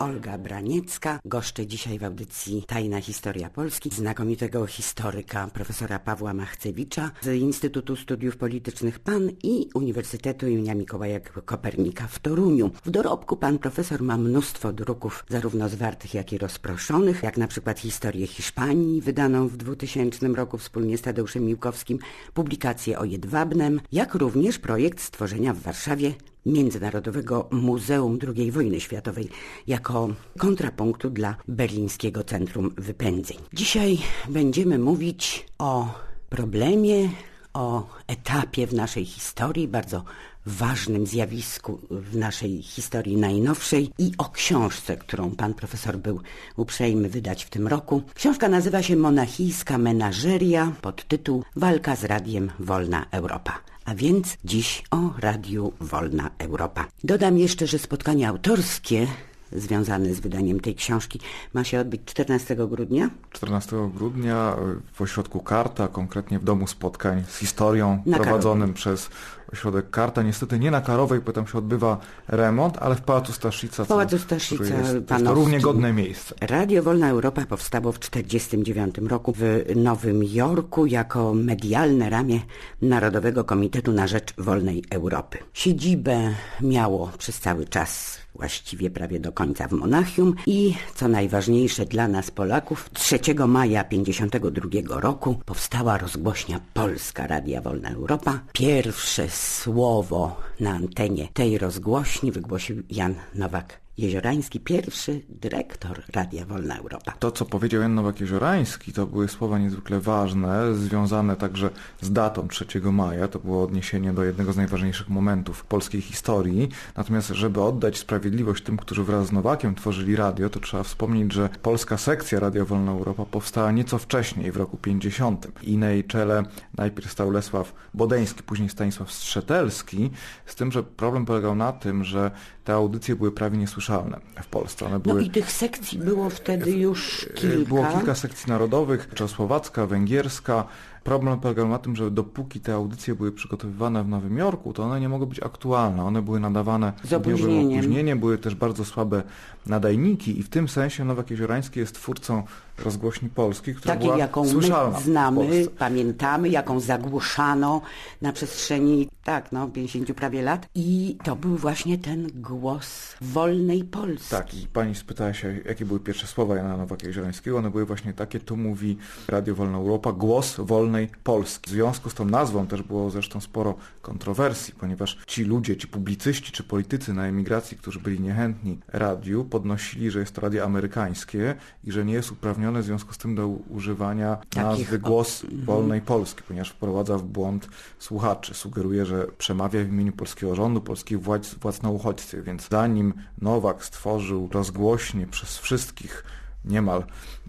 Olga Braniecka goszczę dzisiaj w audycji Tajna Historia Polski znakomitego historyka profesora Pawła Machcewicza z Instytutu Studiów Politycznych PAN i Uniwersytetu im. Mikołaja Kopernika w Toruniu. W dorobku pan profesor ma mnóstwo druków zarówno zwartych jak i rozproszonych, jak na przykład historię Hiszpanii wydaną w 2000 roku wspólnie z Tadeuszem Miłkowskim, publikację o Jedwabnem, jak również projekt stworzenia w Warszawie Międzynarodowego Muzeum II Wojny Światowej jako kontrapunktu dla berlińskiego Centrum Wypędzeń. Dzisiaj będziemy mówić o problemie, o etapie w naszej historii, bardzo ważnym zjawisku w naszej historii najnowszej i o książce, którą pan profesor był uprzejmy wydać w tym roku. Książka nazywa się Monachijska Menażeria pod tytuł Walka z Radiem Wolna Europa a więc dziś o Radiu Wolna Europa. Dodam jeszcze, że spotkanie autorskie związane z wydaniem tej książki ma się odbyć 14 grudnia. 14 grudnia w ośrodku Karta, konkretnie w Domu Spotkań z Historią, Na prowadzonym Karowej. przez ośrodek Karta. Niestety nie na Karowej, bo tam się odbywa remont, ale w Pałacu Staszica. W Pałacu Staszica jest, to jest to równie godne miejsce. Radio Wolna Europa powstało w 1949 roku w Nowym Jorku jako medialne ramię Narodowego Komitetu na Rzecz Wolnej Europy. Siedzibę miało przez cały czas właściwie prawie do końca w Monachium i co najważniejsze dla nas Polaków 3 maja 1952 roku powstała rozgłośnia Polska Radia Wolna Europa. Pierwsze słowo na antenie tej rozgłośni wygłosił Jan Nowak Jeziorański, pierwszy dyrektor Radia Wolna Europa. To, co powiedział Jan Nowak-Jeziorański, to były słowa niezwykle ważne, związane także z datą 3 maja. To było odniesienie do jednego z najważniejszych momentów polskiej historii. Natomiast, żeby oddać sprawiedliwość tym, którzy wraz z Nowakiem tworzyli radio, to trzeba wspomnieć, że polska sekcja Radia Wolna Europa powstała nieco wcześniej, w roku 50. I na jej czele najpierw stał Lesław Bodeński, później Stanisław Strzetelski, z tym, że problem polegał na tym, że te audycje były prawie niesłyszalne w Polsce. One No były i tych sekcji było wtedy już kilka. Y, było kilka sekcji narodowych, czechosłowacka, węgierska. Problem polegał na tym, że dopóki te audycje były przygotowywane w Nowym Jorku, to one nie mogły być aktualne. One były nadawane Z opóźnieniem. opóźnieniem, były też bardzo słabe nadajniki i w tym sensie Nowak Jeziorański jest twórcą rozgłośni polskiej, która Takiej, była jaką słyszalna my znamy, pamiętamy, jaką zagłuszano na przestrzeni, tak, no, 50 prawie lat. I to był właśnie ten głos wolnej Polski. Tak, i pani spytała się, jakie były pierwsze słowa Jana Nowaka Jeziorańskiego. One były właśnie takie, tu mówi Radio Wolna Europa, głos wolnej Polski. W związku z tą nazwą też było zresztą sporo kontrowersji, ponieważ ci ludzie, ci publicyści czy politycy na emigracji, którzy byli niechętni radiu, podnosili, że jest to radio amerykańskie i że nie jest uprawnione w związku z tym do używania nazwy głos wolnej Polski, ponieważ wprowadza w błąd słuchaczy. Sugeruje, że przemawia w imieniu polskiego rządu, polskich władz, władz na uchodźcy, więc zanim Nowak stworzył rozgłośnie przez wszystkich niemal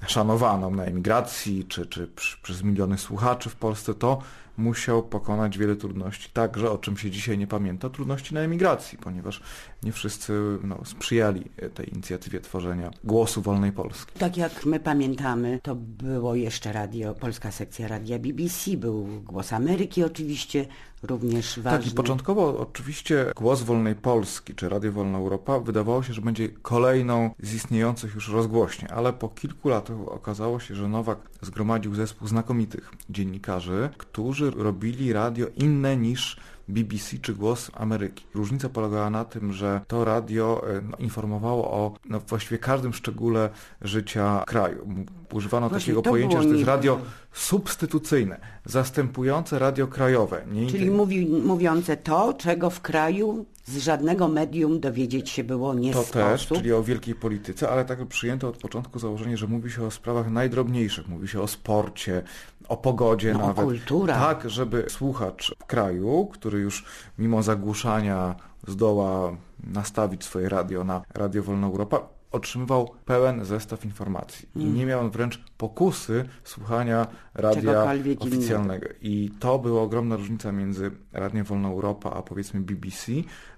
szanowaną na emigracji, czy, czy przez miliony słuchaczy w Polsce, to musiał pokonać wiele trudności, także o czym się dzisiaj nie pamięta, trudności na emigracji, ponieważ nie wszyscy no, sprzyjali tej inicjatywie tworzenia głosu wolnej Polski. Tak jak my pamiętamy, to było jeszcze radio, polska sekcja radia BBC, był Głos Ameryki oczywiście, również ważny. Tak, i początkowo oczywiście Głos Wolnej Polski, czy Radio Wolna Europa wydawało się, że będzie kolejną z istniejących już rozgłośni, ale po kilku latach okazało się, że Nowak zgromadził zespół znakomitych dziennikarzy, którzy robili radio inne niż BBC czy Głos Ameryki. Różnica polegała na tym, że to radio e, no, informowało o no, właściwie każdym szczególe życia kraju. Używano Właśnie takiego pojęcia, że to jest radio substytucyjne, zastępujące radio krajowe. Czyli mówi, mówiące to, czego w kraju z żadnego medium dowiedzieć się było nie To też, czyli o wielkiej polityce, ale tak przyjęto od początku założenie, że mówi się o sprawach najdrobniejszych, mówi się o sporcie, o pogodzie No, o nawet. kulturach. Tak, żeby słuchacz w kraju, który już mimo zagłuszania zdoła nastawić swoje radio na Radio Wolna Europa, otrzymywał pełen zestaw informacji i Mm. nie miał wręcz pokusy słuchania radia oficjalnego. I to była ogromna różnica między Radiem Wolna Europa a powiedzmy BBC,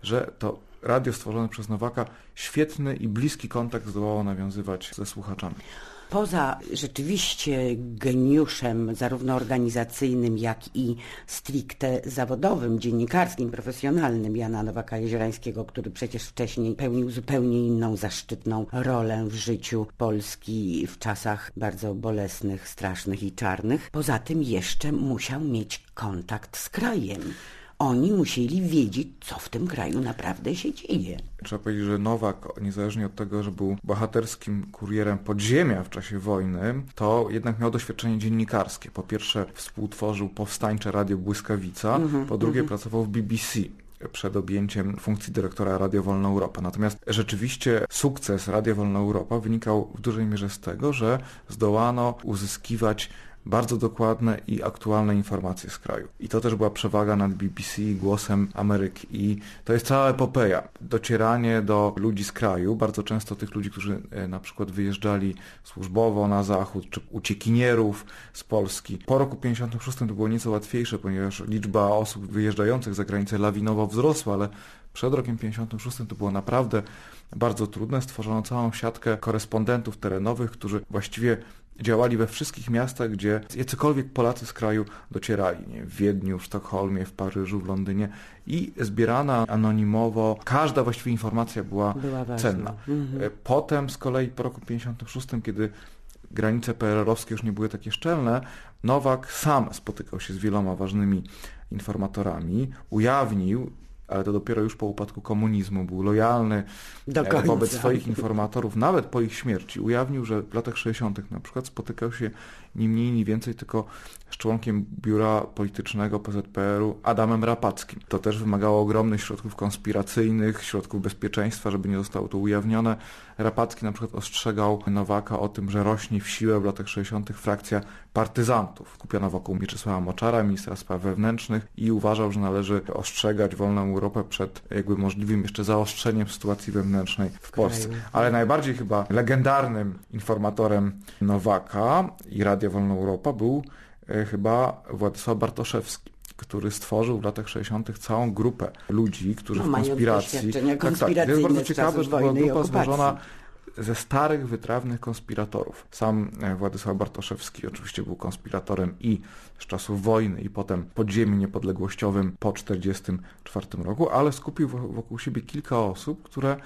że to radio stworzone przez Nowaka świetny i bliski kontakt zdołało nawiązywać ze słuchaczami. Poza rzeczywiście geniuszem zarówno organizacyjnym, jak i stricte zawodowym, dziennikarskim, profesjonalnym Jana Nowaka Jeziorańskiego, który przecież wcześniej pełnił zupełnie inną zaszczytną rolę w życiu Polski w czasach bardzo bolesnych, strasznych i czarnych. Poza tym jeszcze musiał mieć kontakt z krajem. Oni musieli wiedzieć, co w tym kraju naprawdę się dzieje. Trzeba powiedzieć, że Nowak, niezależnie od tego, że był bohaterskim kurierem podziemia w czasie wojny, to jednak miał doświadczenie dziennikarskie. Po pierwsze współtworzył powstańcze radio Błyskawica, po drugie pracował w BBC przed objęciem funkcji dyrektora Radio Wolna Europa. Natomiast rzeczywiście sukces Radio Wolna Europa wynikał w dużej mierze z tego, że zdołano uzyskiwać bardzo dokładne i aktualne informacje z kraju. I to też była przewaga nad BBC i głosem Ameryki. I to jest cała epopeja. Docieranie do ludzi z kraju, bardzo często tych ludzi, którzy e, na przykład wyjeżdżali służbowo na zachód, czy uciekinierów z Polski. Po roku 56 to było nieco łatwiejsze, ponieważ liczba osób wyjeżdżających za granicę lawinowo wzrosła, ale przed rokiem 56 to było naprawdę bardzo trudne. Stworzono całą siatkę korespondentów terenowych, którzy właściwie działali we wszystkich miastach, gdzie jacykolwiek Polacy z kraju docierali. Nie? W Wiedniu, w Sztokholmie, w Paryżu, w Londynie i zbierana anonimowo, każda właściwie informacja była, Była cenna. E, Potem z kolei po roku 56, kiedy granice PRL-owskie już nie były takie szczelne, Nowak sam spotykał się z wieloma ważnymi informatorami, ujawnił ale to dopiero już po upadku komunizmu, był lojalny e, wobec swoich informatorów, nawet po ich śmierci. Ujawnił, że w latach 60. na przykład spotykał się ni mniej, ni więcej tylko z członkiem biura politycznego PZPR-u Adamem Rapackim. To też wymagało ogromnych środków konspiracyjnych, środków bezpieczeństwa, żeby nie zostało to ujawnione. Rapacki na przykład ostrzegał Nowaka o tym, że rośnie w siłę w latach 60. frakcja partyzantów. Kupiono wokół Mieczysława Moczara, ministra spraw wewnętrznych i uważał, że należy ostrzegać wolną Europę przed jakby możliwym jeszcze zaostrzeniem sytuacji wewnętrznej w Polsce. Ale najbardziej chyba legendarnym informatorem Nowaka i Radia Wolna Europa był chyba Władysław Bartoszewski który stworzył w latach 60. całą grupę ludzi, którzy No, w konspiracji... Tak, tak. To jest bardzo ciekawe, że to była grupa złożona ze starych, wytrawnych konspiratorów. Sam e, Władysław Bartoszewski oczywiście był konspiratorem i z czasów wojny i potem podziemi niepodległościowym po 1944 roku, ale skupił wo- wokół siebie kilka osób, które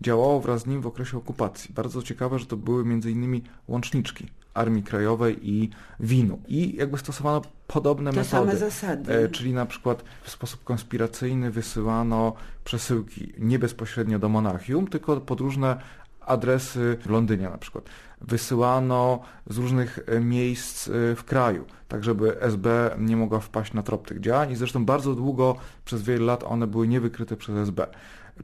działało wraz z nim w okresie okupacji. Bardzo ciekawe, że to były innymi łączniczki Armii Krajowej i WIN-u. I jakby stosowano podobne Te metody. same zasady. E, czyli na przykład w sposób konspiracyjny wysyłano przesyłki nie bezpośrednio do Monachium, tylko pod różne adresy w Londynie na przykład. Wysyłano z różnych e, miejsc e, w kraju, tak żeby SB nie mogła wpaść na trop tych działań i zresztą bardzo długo, przez wiele lat one były niewykryte przez SB.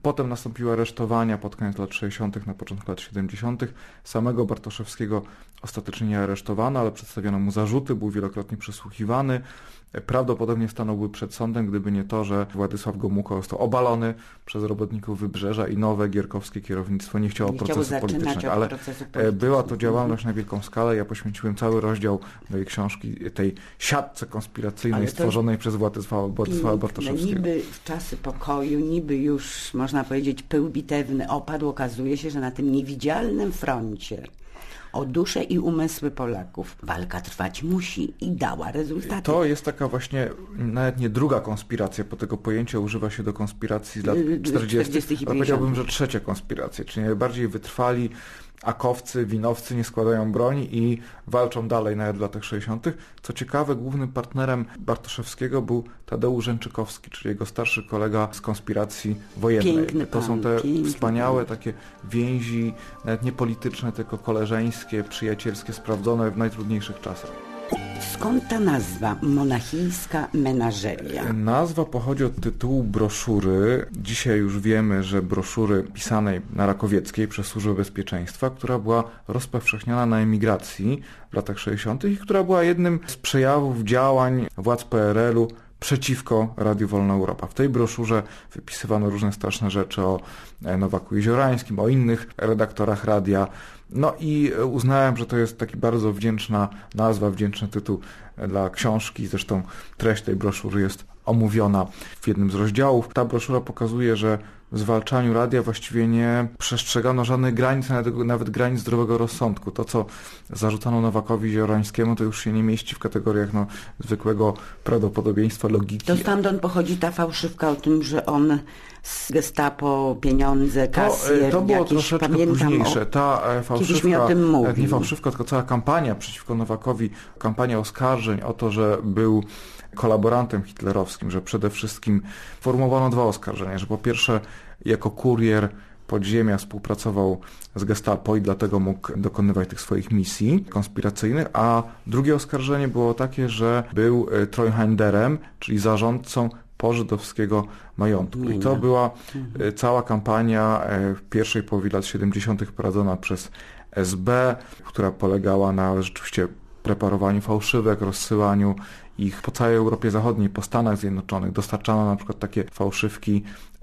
Potem nastąpiły aresztowania pod koniec lat 60., na początku lat 70. Samego Bartoszewskiego ostatecznie nie aresztowano, ale przedstawiono mu zarzuty, był wielokrotnie przesłuchiwany. Prawdopodobnie stanąłby przed sądem, gdyby nie to, że Władysław Gomułka został obalony przez robotników Wybrzeża i nowe gierkowskie kierownictwo nie chciało Nie procesu politycznego. Ale procesu politycznego. była to działalność na wielką skalę. Ja poświęciłem cały rozdział mojej książki tej siatce konspiracyjnej to stworzonej przez Władysława, Władysława. Bartoszewskiego. Niby w czasy pokoju, niby już można powiedzieć pył bitewny opadł, okazuje się, że na tym niewidzialnym froncie o duszę i umysły Polaków walka trwać musi i dała rezultaty. To jest taka właśnie nawet nie druga konspiracja, bo tego pojęcia używa się do konspiracji z lat Yy, 40., 40. i ale powiedziałbym, 50. że trzecia konspiracja, czyli najbardziej wytrwali akowcy, winowcy nie składają broni i walczą dalej nawet w latach 60. Co ciekawe, głównym partnerem Bartoszewskiego był Tadeusz Rzęczykowski, czyli jego starszy kolega z konspiracji wojennej. Piękny to są pan, te piękny wspaniałe pan. takie więzi, nawet nie polityczne, tylko koleżeńskie, przyjacielskie, sprawdzone w najtrudniejszych czasach. Skąd ta nazwa monachijska menażeria? Nazwa pochodzi od tytułu broszury. Dzisiaj już wiemy, że broszury pisanej na Rakowieckiej przez Służbę Bezpieczeństwa, która była rozpowszechniona na emigracji w latach 60. i która była jednym z przejawów działań władz PRL-u przeciwko Radiu Wolna Europa. W tej broszurze wypisywano różne straszne rzeczy o e, Nowaku Jeziorańskim, o innych redaktorach radia. No i uznałem, że to jest taki bardzo wdzięczna nazwa, wdzięczny tytuł dla książki. Zresztą treść tej broszury jest omówiona w jednym z rozdziałów. Ta broszura pokazuje, że w zwalczaniu radia właściwie nie przestrzegano żadnych granic, nawet, granic zdrowego rozsądku. To, co zarzucano Nowakowi Ziorańskiemu, to już się nie mieści w kategoriach no, zwykłego prawdopodobieństwa, logiki. To stamtąd pochodzi ta fałszywka o tym, że on z gestapo pieniądze, kasjer, to, to było jakieś, troszeczkę pamiętam, późniejsze. Ta e, fałszywka, mi o tym e, mówił. nie fałszywka, tylko cała kampania przeciwko Nowakowi, kampania oskarżeń o to, że był kolaborantem hitlerowskim, że przede wszystkim formułowano dwa oskarżenia, że po pierwsze jako kurier podziemia współpracował z gestapo i dlatego mógł dokonywać tych swoich misji konspiracyjnych, a drugie oskarżenie było takie, że był e, Treuhanderem, czyli zarządcą pożydowskiego majątku. I to była e, cała kampania e, w pierwszej połowie lat 70. prowadzona przez SB, która polegała na rzeczywiście preparowaniu fałszywek, rozsyłaniu ich po całej Europie Zachodniej, po Stanach Zjednoczonych. Dostarczano na przykład takie fałszywki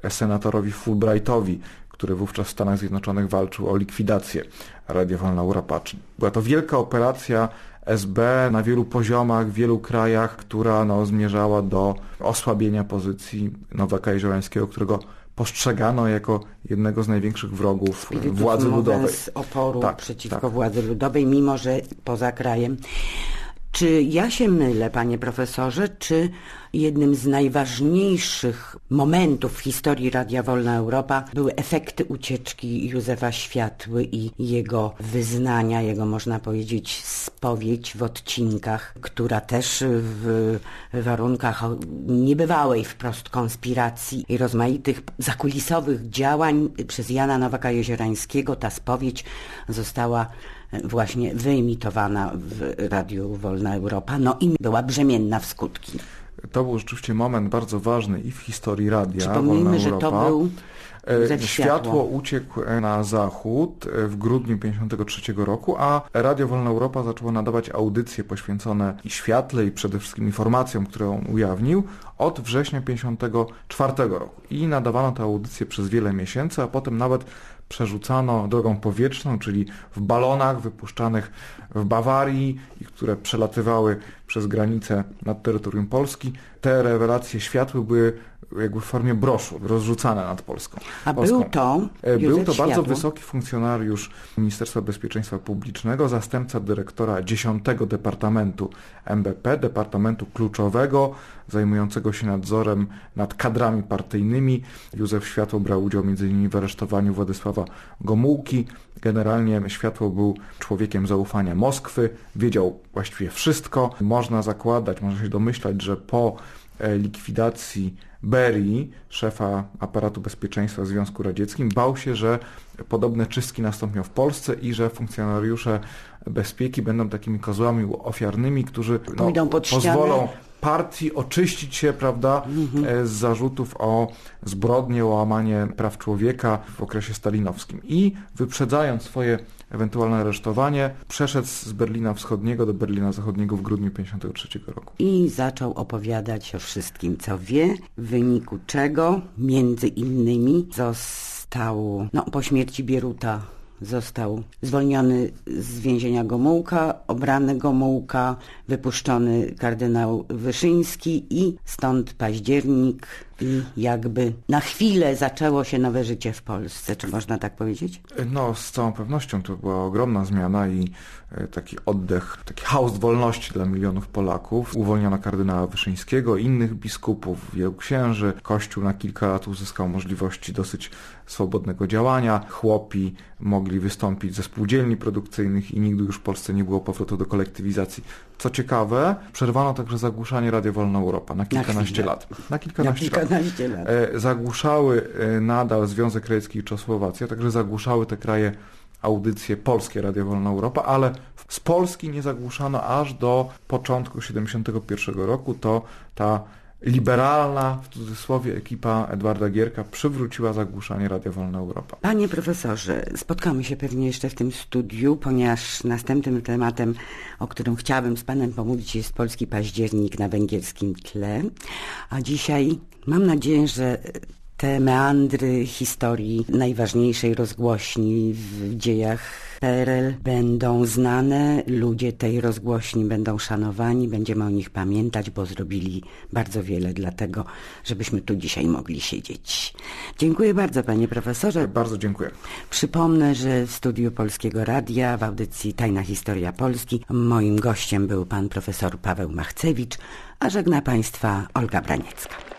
senatorowi Fulbrightowi, który wówczas w Stanach Zjednoczonych walczył o likwidację Radia Wolna Europa. Była to wielka operacja SB na wielu poziomach, w wielu krajach, która no, zmierzała do osłabienia pozycji Nowaka Jeziorańskiego, którego postrzegano jako jednego z największych wrogów Spirytus władzy ludowej. z oporu Tak, przeciwko tak. władzy ludowej, mimo że poza krajem. Czy ja się mylę, panie profesorze, czy jednym z najważniejszych momentów w historii Radia Wolna Europa były efekty ucieczki Józefa Światły i jego wyznania, jego można powiedzieć spowiedź w odcinkach, która też w warunkach niebywałej wprost konspiracji i rozmaitych zakulisowych działań przez Jana Nowaka-Jeziorańskiego ta spowiedź została właśnie wyemitowana w Radiu Wolna Europa, no i była brzemienna w skutki. To był rzeczywiście moment bardzo ważny i w historii radia Przypomnijmy, Wolna że Europa. to był E, Światło Światło. uciekł na zachód e, w grudniu 1953 roku, a Radio Wolna Europa zaczęło nadawać audycje poświęcone świetle i przede wszystkim informacjom, które on ujawnił od września 1954 roku. I nadawano te audycje przez wiele miesięcy, a potem nawet przerzucano drogą powietrzną, czyli w balonach wypuszczanych w Bawarii i które przelatywały przez granicę nad terytorium Polski. Te rewelacje światły były jakby w formie broszur rozrzucane nad Polską. A Polską. był to E, Był Józef to bardzo Światło. wysoki funkcjonariusz Ministerstwa Bezpieczeństwa Publicznego, zastępca dyrektora 10 Departamentu MBP, Departamentu Kluczowego, zajmującego się nadzorem nad kadrami partyjnymi. Józef Światło brał udział m.in. w aresztowaniu Władysława Gomułki. Generalnie Światło był człowiekiem zaufania Moskwy, wiedział właściwie wszystko. Można zakładać, można się domyślać, że po e, likwidacji Berii, szefa aparatu bezpieczeństwa w Związku Radzieckim, bał się, że podobne czystki nastąpią w Polsce i że funkcjonariusze bezpieki będą takimi kozłami ofiarnymi, którzy no, pozwolą partii oczyścić się, prawda, e, z zarzutów o zbrodnie, o łamanie praw człowieka w okresie stalinowskim. I wyprzedzając swoje ewentualne aresztowanie, przeszedł z Berlina Wschodniego do Berlina Zachodniego w grudniu 1953 roku. i zaczął opowiadać o wszystkim, co wie, w wyniku czego między innymi został, no po śmierci Bieruta został zwolniony z więzienia Gomułka, obrany Gomułka, wypuszczony kardynał Wyszyński i stąd październik i jakby na chwilę zaczęło się nowe życie w Polsce, czy można tak powiedzieć? No, z całą pewnością to była ogromna zmiana i e, taki oddech, taki haust wolności dla milionów Polaków. Uwolniono kardynała Wyszyńskiego, innych biskupów, wielu księży. Kościół na kilka lat uzyskał możliwości dosyć swobodnego działania. Chłopi mogli wystąpić ze spółdzielni produkcyjnych i nigdy już w Polsce nie było powrotu do kolektywizacji. Co ciekawe, przerwano także zagłuszanie Radia Wolna Europa na kilkanaście chwilę. lat. Na Na kilkanaście lat. Lat. E, zagłuszały e, nadal Związek Radziecki i Czechosłowacja, także zagłuszały te kraje audycje polskie Radio Wolna Europa, ale z Polski nie zagłuszano aż do początku 71 roku. To ta liberalna, w cudzysłowie, ekipa Edwarda Gierka przywróciła zagłuszanie Radia Wolna Europa. Panie profesorze, spotkamy się pewnie jeszcze w tym studiu, ponieważ następnym tematem, o którym chciałabym z panem pomówić, jest polski październik na węgierskim tle. A dzisiaj mam nadzieję, że te meandry historii najważniejszej rozgłośni w dziejach PRL będą znane, ludzie tej rozgłośni będą szanowani, będziemy o nich pamiętać, bo zrobili bardzo wiele dla tego, żebyśmy tu dzisiaj mogli siedzieć. Dziękuję bardzo panie profesorze. Bardzo dziękuję. Przypomnę, że w studiu Polskiego Radia w audycji Tajna Historia Polski moim gościem był pan profesor Paweł Machcewicz, a żegna państwa Olga Braniecka.